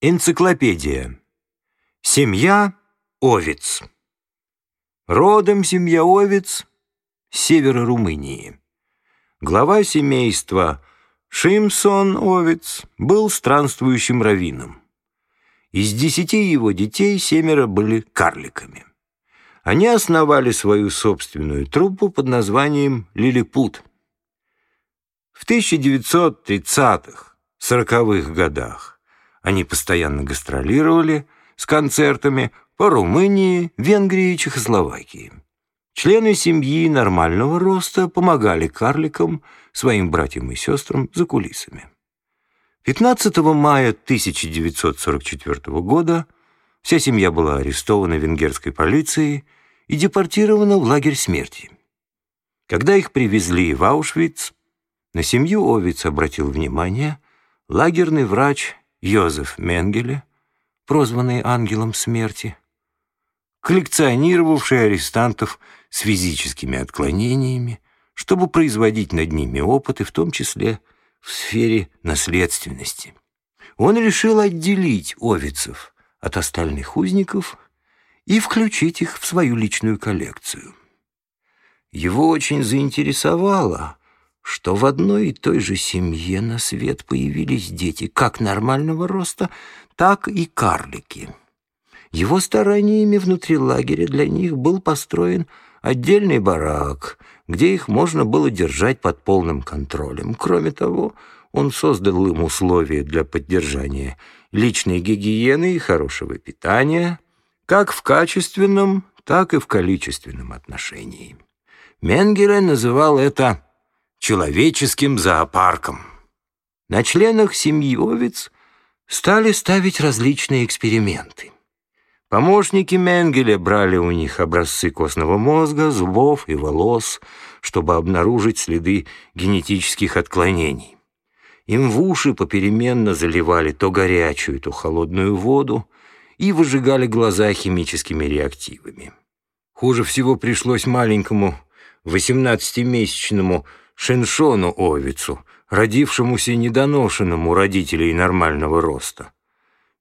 Энциклопедия. Семья Овец. Родом семья Овец севера Румынии. Глава семейства Шимсон Овец был странствующим раввином. Из десяти его детей семеро были карликами. Они основали свою собственную труппу под названием «Лилипут». В 1930-40-х годах они постоянно гастролировали с концертами по Румынии, Венгрии и Чехословакии. Члены семьи нормального роста помогали карликам, своим братьям и сестрам за кулисами. 15 мая 1944 года вся семья была арестована венгерской полицией и депортирована в лагерь смерти. Когда их привезли в Аушвиц, на семью Овец обратил внимание лагерный врач Йозеф Менгеле, прозванный ангелом смерти, коллекционировавший арестантов с физическими отклонениями, чтобы производить над ними опыты, в том числе в сфере наследственности. Он решил отделить овицев от остальных узников и включить их в свою личную коллекцию. Его очень заинтересовало, что в одной и той же семье на свет появились дети как нормального роста, так и карлики. Его стараниями внутри лагеря для них был построен отдельный барак, где их можно было держать под полным контролем. Кроме того, он создал им условия для поддержания личной гигиены и хорошего питания, как в качественном, так и в количественном отношении. Менгеле называл это человеческим зоопарком. На членах семьи овец стали ставить различные эксперименты. Помощники Менгеля брали у них образцы костного мозга, зубов и волос, чтобы обнаружить следы генетических отклонений. Им в уши попеременно заливали то горячую, то холодную воду и выжигали глаза химическими реактивами. Хуже всего пришлось маленькому 18-месячному Шеншону Овицу, родившемуся недоношенному родителей нормального роста.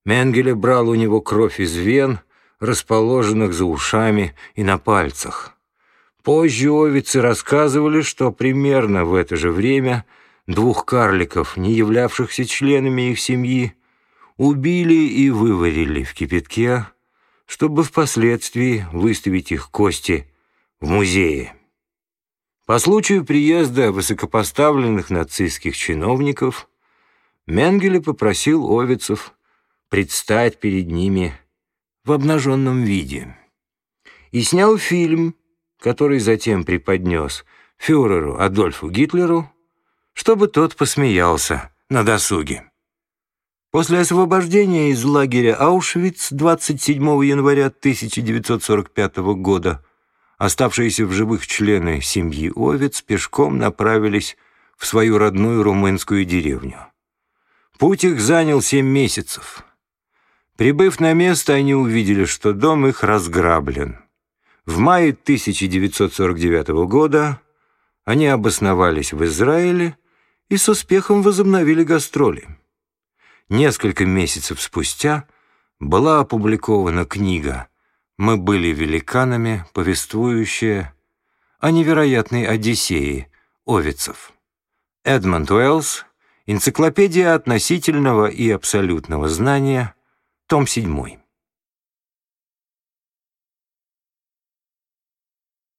Менгеле брал у него кровь из вен, расположенных за ушами и на пальцах. Позже овицы рассказывали, что примерно в это же время двух карликов, не являвшихся членами их семьи, убили и выварили в кипятке, чтобы впоследствии выставить их кости в музее. По случаю приезда высокопоставленных нацистских чиновников Менгеле попросил Овицев предстать перед ними в обнаженном виде и снял фильм, который затем преподнес фюреру Адольфу Гитлеру, чтобы тот посмеялся на досуге. После освобождения из лагеря Аушвиц 27 января 1945 года Оставшиеся в живых члены семьи Овец пешком направились в свою родную румынскую деревню. Путь их занял семь месяцев. Прибыв на место, они увидели, что дом их разграблен. В мае 1949 года они обосновались в Израиле и с успехом возобновили гастроли. Несколько месяцев спустя была опубликована книга мы были великанами, повествующие о невероятной Одиссее Овицев. Эдмонд Уэллс, Энциклопедия относительного и абсолютного знания, том 7.